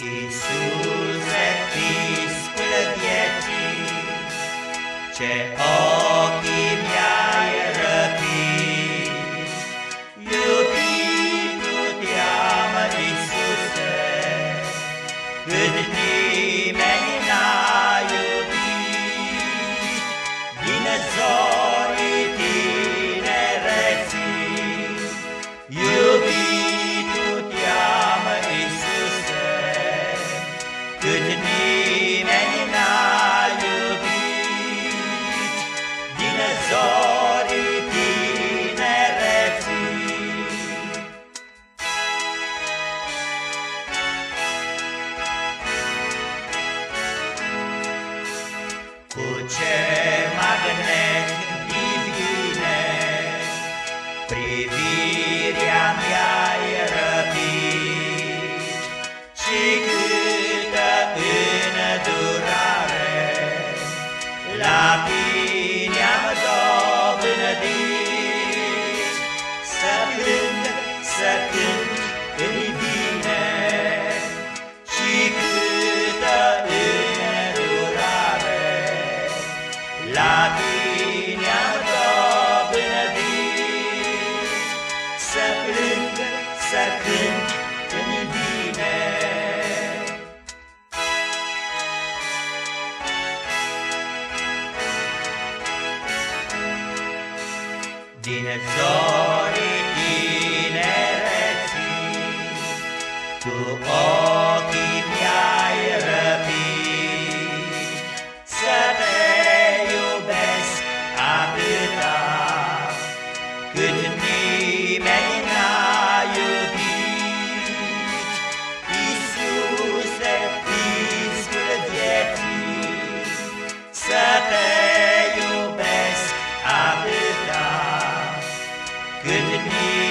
Iisuse, piscule vieții, ce ori Să plâng, să cânt în bine Din zorii tinereții tu ochii Yeah.